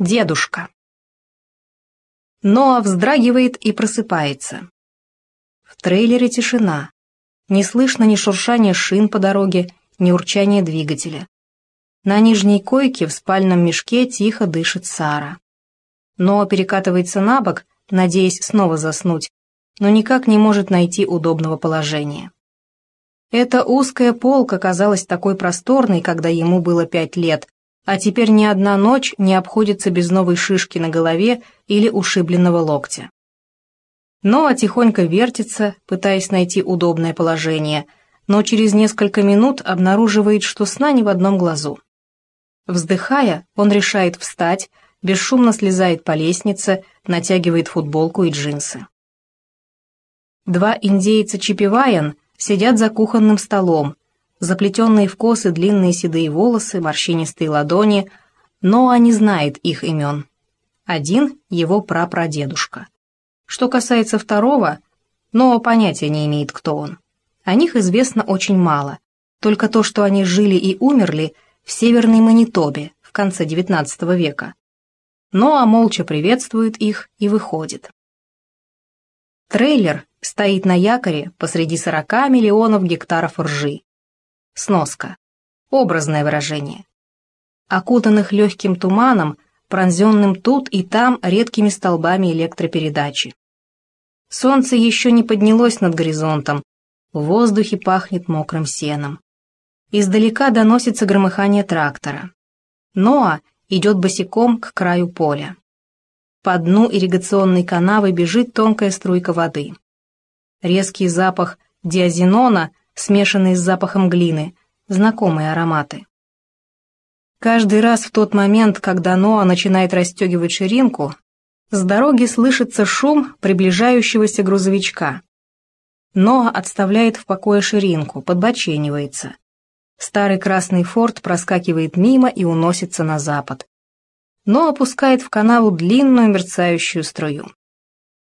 Дедушка. Ноа вздрагивает и просыпается. В трейлере тишина. Не слышно ни шуршания шин по дороге, ни урчания двигателя. На нижней койке в спальном мешке тихо дышит Сара. Ноа перекатывается на бок, надеясь снова заснуть, но никак не может найти удобного положения. Эта узкая полка казалась такой просторной, когда ему было пять лет, а теперь ни одна ночь не обходится без новой шишки на голове или ушибленного локтя. Ноа тихонько вертится, пытаясь найти удобное положение, но через несколько минут обнаруживает, что сна ни в одном глазу. Вздыхая, он решает встать, бесшумно слезает по лестнице, натягивает футболку и джинсы. Два индейца Чипиваян сидят за кухонным столом, заплетенные в косы длинные седые волосы, морщинистые ладони, но они знает их имен. Один — его прапрадедушка. Что касается второго, но понятия не имеет, кто он. О них известно очень мало, только то, что они жили и умерли в Северной Манитобе в конце XIX века. Ноа молча приветствует их и выходит. Трейлер стоит на якоре посреди 40 миллионов гектаров ржи. Сноска. Образное выражение. Окутанных легким туманом, пронзенным тут и там редкими столбами электропередачи. Солнце еще не поднялось над горизонтом, в воздухе пахнет мокрым сеном. Издалека доносится громыхание трактора. Ноа идет босиком к краю поля. По дну ирригационной канавы бежит тонкая струйка воды. Резкий запах диазинона смешанные с запахом глины, знакомые ароматы. Каждый раз в тот момент, когда Ноа начинает расстегивать ширинку, с дороги слышится шум приближающегося грузовичка. Ноа отставляет в покое ширинку, подбоченивается. Старый красный форт проскакивает мимо и уносится на запад. Но опускает в канаву длинную мерцающую струю.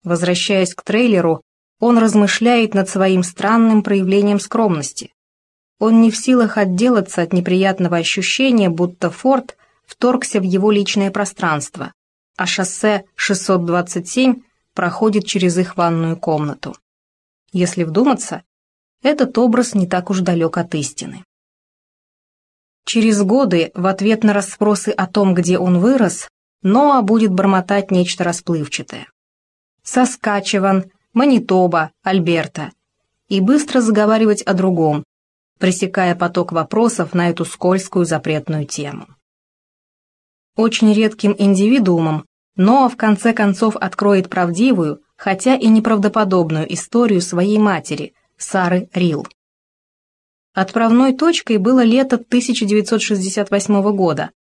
Возвращаясь к трейлеру, он размышляет над своим странным проявлением скромности. Он не в силах отделаться от неприятного ощущения, будто Форд вторгся в его личное пространство, а шоссе 627 проходит через их ванную комнату. Если вдуматься, этот образ не так уж далек от истины. Через годы, в ответ на расспросы о том, где он вырос, Ноа будет бормотать нечто расплывчатое. Соскачеван, Манитоба, Альберта, и быстро заговаривать о другом, пресекая поток вопросов на эту скользкую запретную тему. Очень редким индивидуумом Ноа в конце концов откроет правдивую, хотя и неправдоподобную историю своей матери, Сары Рил. Отправной точкой было лето 1968 года,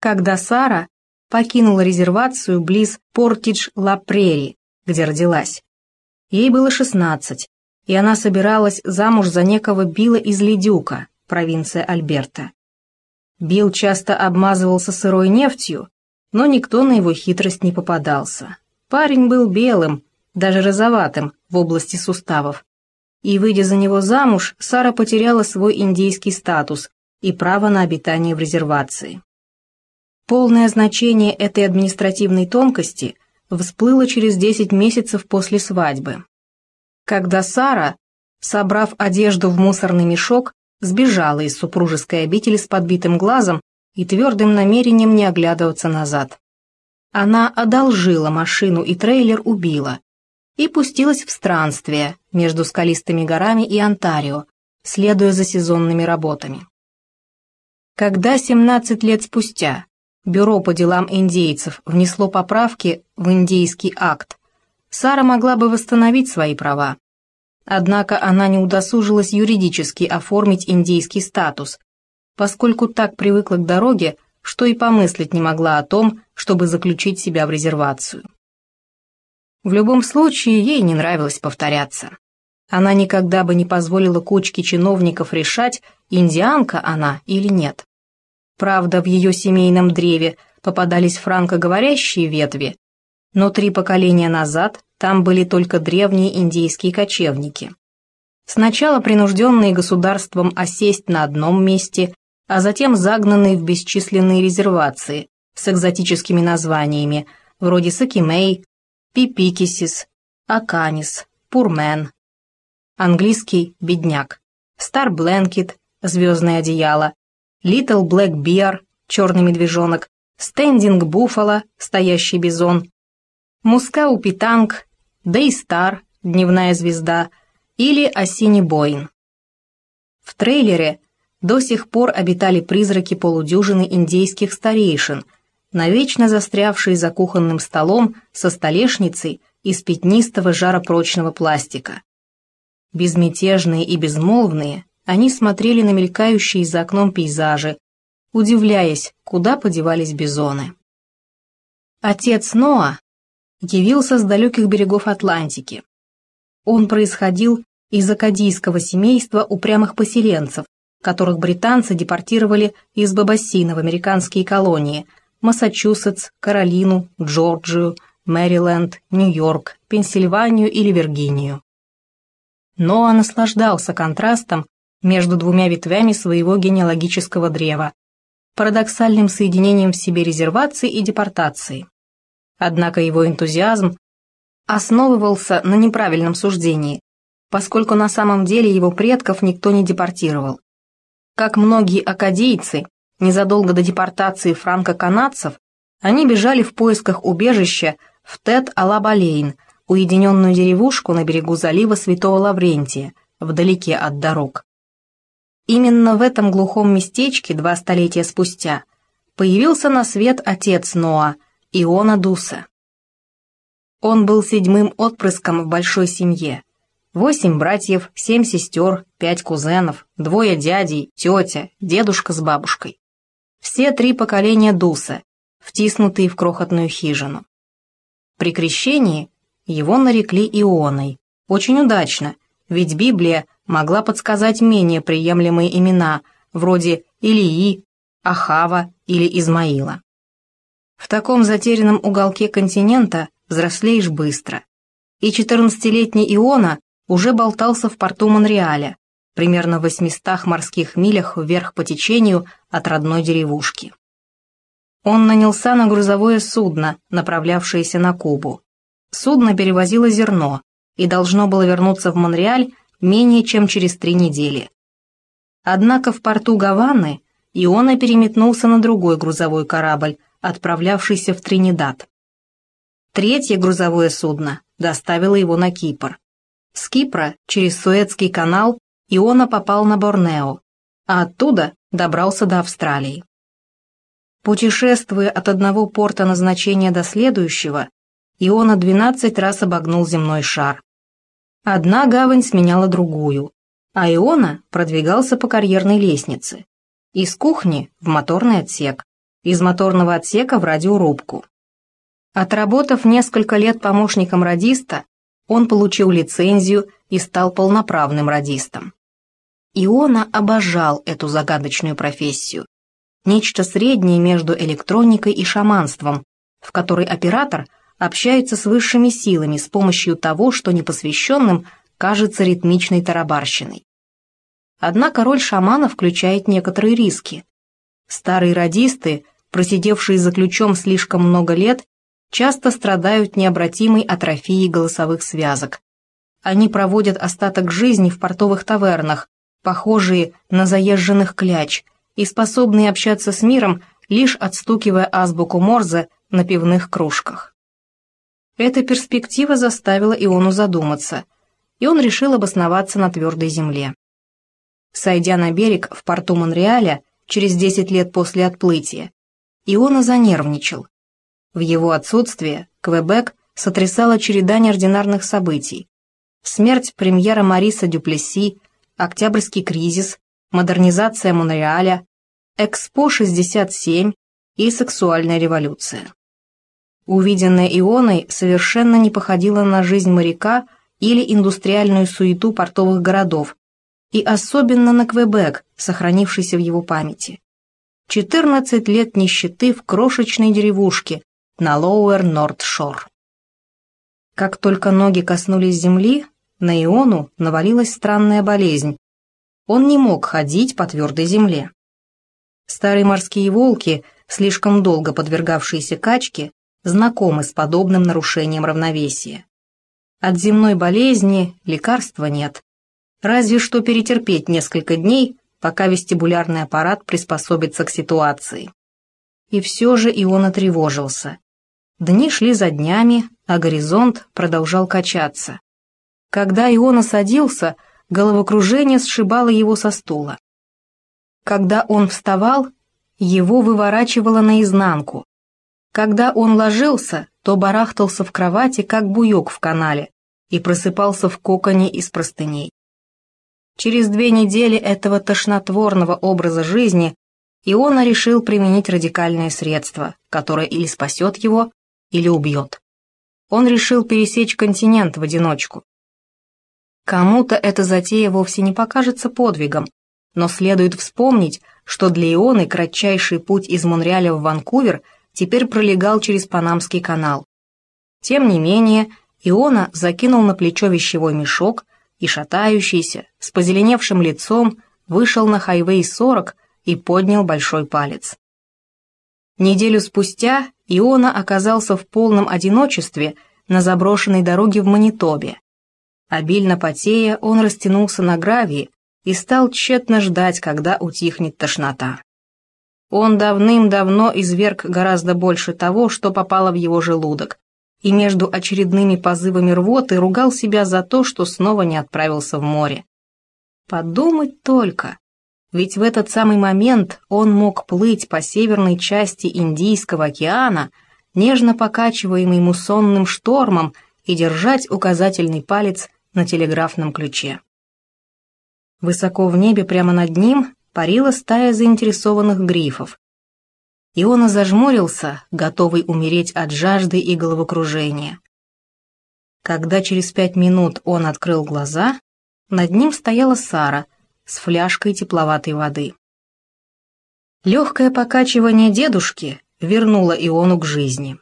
когда Сара покинула резервацию близ Портидж-Ла-Прери, где родилась. Ей было шестнадцать, и она собиралась замуж за некого Билла из Ледюка, провинция Альберта. Билл часто обмазывался сырой нефтью, но никто на его хитрость не попадался. Парень был белым, даже розоватым в области суставов. И, выйдя за него замуж, Сара потеряла свой индейский статус и право на обитание в резервации. Полное значение этой административной тонкости – всплыло через 10 месяцев после свадьбы. Когда Сара, собрав одежду в мусорный мешок, сбежала из супружеской обители с подбитым глазом и твердым намерением не оглядываться назад. Она одолжила машину и трейлер убила и пустилась в странствие между скалистыми горами и Онтарио, следуя за сезонными работами. Когда 17 лет спустя Бюро по делам индейцев внесло поправки в индейский акт, Сара могла бы восстановить свои права. Однако она не удосужилась юридически оформить индейский статус, поскольку так привыкла к дороге, что и помыслить не могла о том, чтобы заключить себя в резервацию. В любом случае, ей не нравилось повторяться. Она никогда бы не позволила кучке чиновников решать, индианка она или нет. Правда, в ее семейном древе попадались франкоговорящие ветви, но три поколения назад там были только древние индейские кочевники. Сначала принужденные государством осесть на одном месте, а затем загнанные в бесчисленные резервации, с экзотическими названиями, вроде Сакимей, Пипикисис, Аканис, Пурмен. Английский «бедняк», Стар Бленкет, звездное одеяло, Литл Блэк Биар, черный медвежонок, Стендинг Буффало, стоящий бизон, Маскаупитанг, Дейстар, дневная звезда или Ассинибойн. В трейлере до сих пор обитали призраки полудюжины индейских старейшин, навечно застрявшие за кухонным столом со столешницей из пятнистого жаропрочного пластика. Безмятежные и безмолвные, они смотрели на мелькающие за окном пейзажи, удивляясь, куда подевались бизоны. Отец Ноа явился с далеких берегов Атлантики. Он происходил из акадийского семейства упрямых поселенцев, которых британцы депортировали из Бабассина в американские колонии Массачусетс, Каролину, Джорджию, Мэриленд, Нью-Йорк, Пенсильванию или Виргинию. Ноа наслаждался контрастом между двумя ветвями своего генеалогического древа, парадоксальным соединением в себе резервации и депортации. Однако его энтузиазм основывался на неправильном суждении, поскольку на самом деле его предков никто не депортировал. Как многие акадийцы, незадолго до депортации франко-канадцев, они бежали в поисках убежища в Тет-Алабалейн, уединенную деревушку на берегу залива Святого Лаврентия, вдалеке от дорог. Именно в этом глухом местечке два столетия спустя появился на свет отец Ноа, Иона Дуса. Он был седьмым отпрыском в большой семье. Восемь братьев, семь сестер, пять кузенов, двое дядей, тетя, дедушка с бабушкой. Все три поколения Дуса, втиснутые в крохотную хижину. При крещении его нарекли Ионой. Очень удачно, ведь Библия могла подсказать менее приемлемые имена, вроде Илии, Ахава или Измаила. В таком затерянном уголке континента взрослеешь быстро. И 14-летний Иона уже болтался в порту Монреаля, примерно в 800 морских милях вверх по течению от родной деревушки. Он нанялся на грузовое судно, направлявшееся на Кубу. Судно перевозило зерно и должно было вернуться в Монреаль менее чем через три недели. Однако в порту Гаваны Иона переметнулся на другой грузовой корабль, отправлявшийся в Тринидад. Третье грузовое судно доставило его на Кипр. С Кипра через Суэцкий канал Иона попал на Борнео, а оттуда добрался до Австралии. Путешествуя от одного порта назначения до следующего, Иона 12 раз обогнул земной шар. Одна гавань сменяла другую, а Иона продвигался по карьерной лестнице. Из кухни в моторный отсек, из моторного отсека в радиорубку. Отработав несколько лет помощником радиста, он получил лицензию и стал полноправным радистом. Иона обожал эту загадочную профессию. Нечто среднее между электроникой и шаманством, в которой оператор общается с высшими силами с помощью того, что непосвященным кажется ритмичной тарабарщиной. Однако роль шамана включает некоторые риски. Старые радисты, просидевшие за ключом слишком много лет, часто страдают необратимой атрофией голосовых связок. Они проводят остаток жизни в портовых тавернах, похожие на заезженных кляч, и способные общаться с миром, лишь отстукивая азбуку Морзе на пивных кружках. Эта перспектива заставила Иону задуматься, и он решил обосноваться на твердой земле. Сойдя на берег в порту Монреаля через 10 лет после отплытия, Иона занервничал, в его отсутствие Квебек сотрясала череда неординарных событий. Смерть премьера Мариса Дюплесси, Октябрьский кризис, модернизация Монреаля, Экспо-67 и сексуальная революция. Увиденное Ионой совершенно не походило на жизнь моряка или индустриальную суету портовых городов, и особенно на Квебек, сохранившийся в его памяти. 14 лет нищеты в крошечной деревушке, на Лоуэр Норт Шор. Как только ноги коснулись земли, на Иону навалилась странная болезнь. Он не мог ходить по твердой земле. Старые морские волки слишком долго подвергавшиеся качке, знакомы с подобным нарушением равновесия. От земной болезни лекарства нет. Разве что перетерпеть несколько дней, пока вестибулярный аппарат приспособится к ситуации. И все же и он отревожился. Дни шли за днями, а горизонт продолжал качаться. Когда Иона садился, головокружение сшибало его со стула. Когда он вставал, его выворачивало наизнанку. Когда он ложился, то барахтался в кровати, как буек в канале, и просыпался в коконе из простыней. Через две недели этого тошнотворного образа жизни Иона решил применить радикальное средство, которое или спасет его, или убьет. Он решил пересечь континент в одиночку. Кому-то эта затея вовсе не покажется подвигом, но следует вспомнить, что для Ионы кратчайший путь из Монреаля в Ванкувер теперь пролегал через Панамский канал. Тем не менее, Иона закинул на плечо вещевой мешок, и шатающийся, с позеленевшим лицом, вышел на хайвей 40 и поднял большой палец. Неделю спустя Иона оказался в полном одиночестве на заброшенной дороге в Манитобе. Обильно потея, он растянулся на гравии и стал тщетно ждать, когда утихнет тошнота. Он давным-давно изверг гораздо больше того, что попало в его желудок, и между очередными позывами рвоты ругал себя за то, что снова не отправился в море. Подумать только, ведь в этот самый момент он мог плыть по северной части Индийского океана, нежно покачиваемый муссонным штормом, и держать указательный палец на телеграфном ключе. Высоко в небе прямо над ним парила стая заинтересованных грифов. Иона зажмурился, готовый умереть от жажды и головокружения. Когда через пять минут он открыл глаза, над ним стояла Сара с фляжкой тепловатой воды. Легкое покачивание дедушки вернуло Иону к жизни.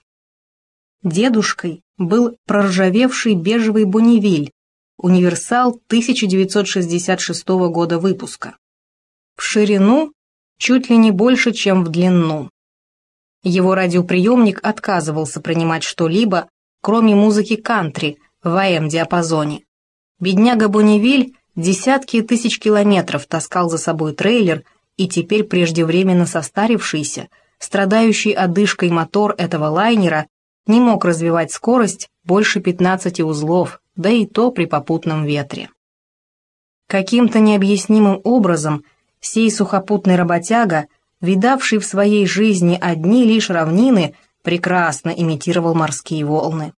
Дедушкой был проржавевший бежевый бонневиль, универсал 1966 года выпуска. В ширину чуть ли не больше, чем в длину. Его радиоприемник отказывался принимать что-либо, кроме музыки кантри в АМ-диапазоне. Бедняга Бонневиль десятки тысяч километров таскал за собой трейлер, и теперь преждевременно состарившийся, страдающий одышкой мотор этого лайнера не мог развивать скорость больше 15 узлов, да и то при попутном ветре. Каким-то необъяснимым образом сей сухопутный работяга видавший в своей жизни одни лишь равнины, прекрасно имитировал морские волны.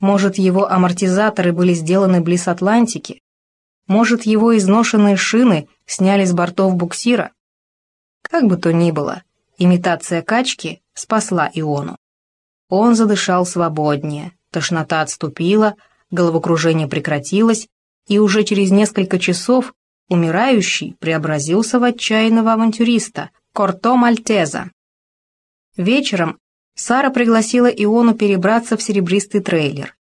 Может, его амортизаторы были сделаны близ Атлантики? Может, его изношенные шины сняли с бортов буксира? Как бы то ни было, имитация качки спасла Иону. Он задышал свободнее, тошнота отступила, головокружение прекратилось, и уже через несколько часов Умирающий преобразился в отчаянного авантюриста, Корто Мальтеза. Вечером Сара пригласила Иону перебраться в серебристый трейлер.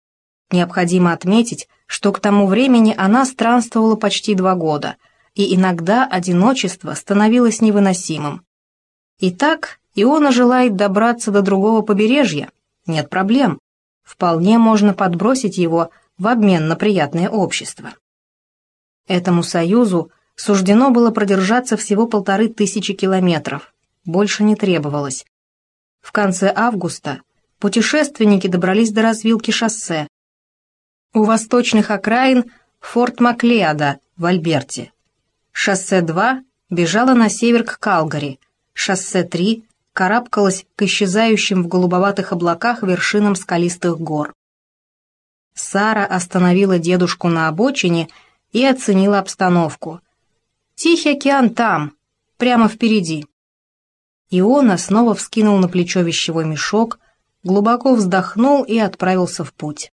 Необходимо отметить, что к тому времени она странствовала почти два года, и иногда одиночество становилось невыносимым. Итак, Иона желает добраться до другого побережья. Нет проблем. Вполне можно подбросить его в обмен на приятное общество. Этому союзу суждено было продержаться всего полторы тысячи километров, больше не требовалось. В конце августа путешественники добрались до развилки шоссе. У восточных окраин Форт Маклеода в Альберте. Шоссе 2 бежало на север к Калгари, шоссе 3 карабкалось к исчезающим в голубоватых облаках вершинам скалистых гор. Сара остановила дедушку на обочине и оценила обстановку. «Тихий океан там, прямо впереди». Иона снова вскинул на плечо вещевой мешок, глубоко вздохнул и отправился в путь.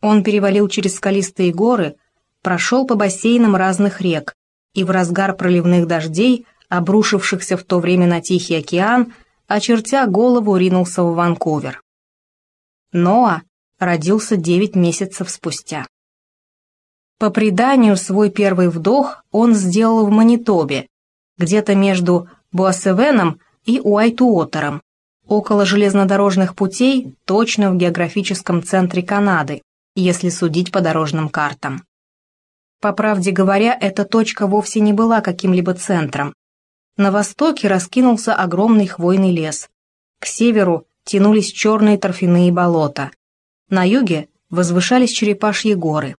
Он перевалил через скалистые горы, прошел по бассейнам разных рек и в разгар проливных дождей, обрушившихся в то время на Тихий океан, очертя голову, ринулся в Ванкувер. Ноа родился девять месяцев спустя. По преданию, свой первый вдох он сделал в Манитобе, где-то между Буассевеном и Уайтуотером, около железнодорожных путей, точно в географическом центре Канады, если судить по дорожным картам. По правде говоря, эта точка вовсе не была каким-либо центром. На востоке раскинулся огромный хвойный лес. К северу тянулись черные торфяные болота. На юге возвышались черепашьи горы.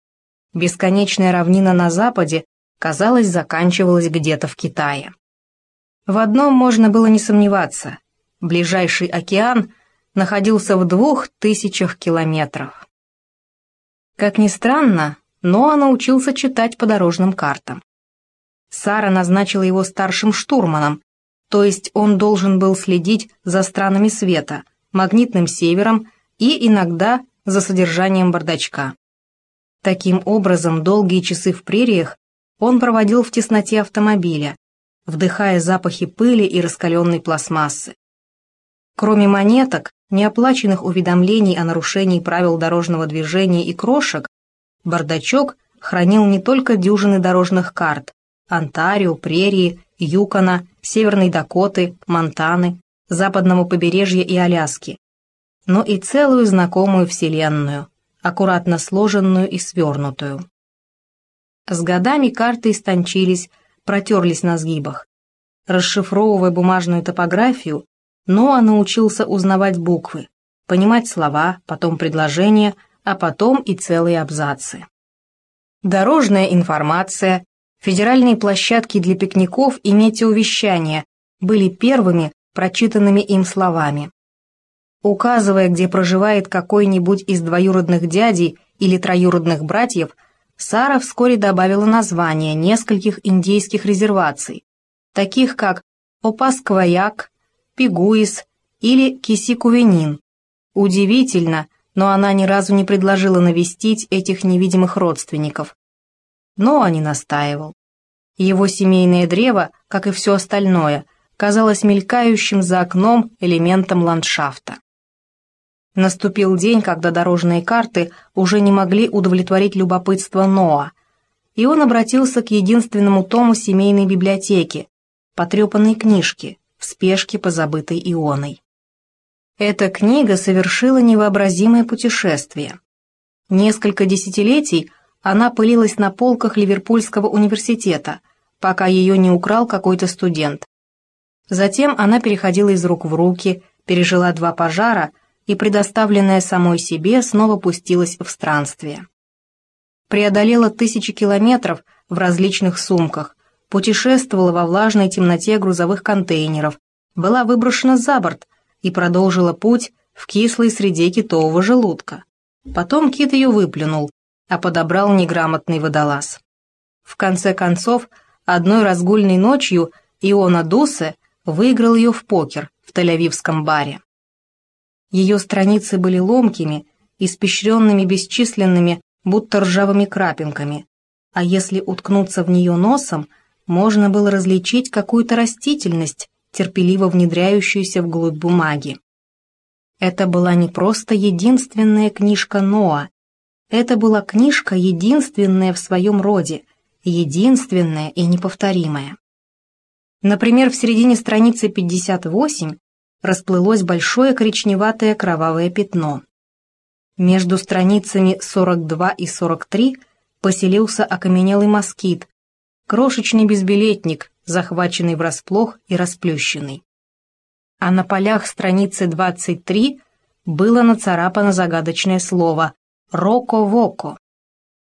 Бесконечная равнина на западе, казалось, заканчивалась где-то в Китае. В одном можно было не сомневаться. Ближайший океан находился в двух тысячах километров. Как ни странно, Ноа научился читать по дорожным картам. Сара назначила его старшим штурманом, то есть он должен был следить за странами света, магнитным севером и иногда за содержанием бардачка. Таким образом, долгие часы в прериях он проводил в тесноте автомобиля, вдыхая запахи пыли и раскаленной пластмассы. Кроме монеток, неоплаченных уведомлений о нарушении правил дорожного движения и крошек, бардачок хранил не только дюжины дорожных карт Онтарио, Прерии, Юкона, Северной Дакоты, Монтаны, западного побережья и Аляски, но и целую знакомую вселенную, аккуратно сложенную и свернутую. С годами карты истончились, протерлись на сгибах. Расшифровывая бумажную топографию, Ноа научился узнавать буквы, понимать слова, потом предложения, а потом и целые абзацы. Дорожная информация, федеральные площадки для пикников и метеовещания были первыми прочитанными им словами. Указывая, где проживает какой-нибудь из двоюродных дядей или троюродных братьев, Сара вскоре добавила названия нескольких индейских резерваций, таких как Опаскваяк, Пигуис или Кисикувенин. Удивительно, но она ни разу не предложила навестить этих невидимых родственников. Но он не настаивал. Его семейное древо, как и все остальное, казалось мелькающим за окном элементом ландшафта. Наступил день, когда дорожные карты уже не могли удовлетворить любопытство Ноа, и он обратился к единственному тому семейной библиотеки, потрепанной книжке, в спешке позабытой Ионой. Эта книга совершила невообразимое путешествие. Несколько десятилетий она пылилась на полках Ливерпульского университета, пока ее не украл какой-то студент. Затем она переходила из рук в руки, пережила два пожара и, предоставленная самой себе, снова пустилась в странствие. Преодолела тысячи километров в различных сумках, путешествовала во влажной темноте грузовых контейнеров, была выброшена за борт и продолжила путь в кислой среде китового желудка. Потом кит ее выплюнул, а подобрал неграмотный водолаз. В конце концов, одной разгульной ночью Иона Дусе выиграл ее в покер в Тель-Авивском баре. Ее страницы были ломкими, испещренными бесчисленными, будто ржавыми крапинками, а если уткнуться в нее носом, можно было различить какую-то растительность, терпеливо внедряющуюся вглубь бумаги. Это была не просто единственная книжка Ноа, это была книжка единственная в своем роде, единственная и неповторимая. Например, в середине страницы 58 расплылось большое коричневатое кровавое пятно. Между страницами 42 и 43 поселился окаменелый москит, крошечный безбилетник, захваченный врасплох и расплющенный. А на полях страницы 23 было нацарапано загадочное слово «Роко-Воко».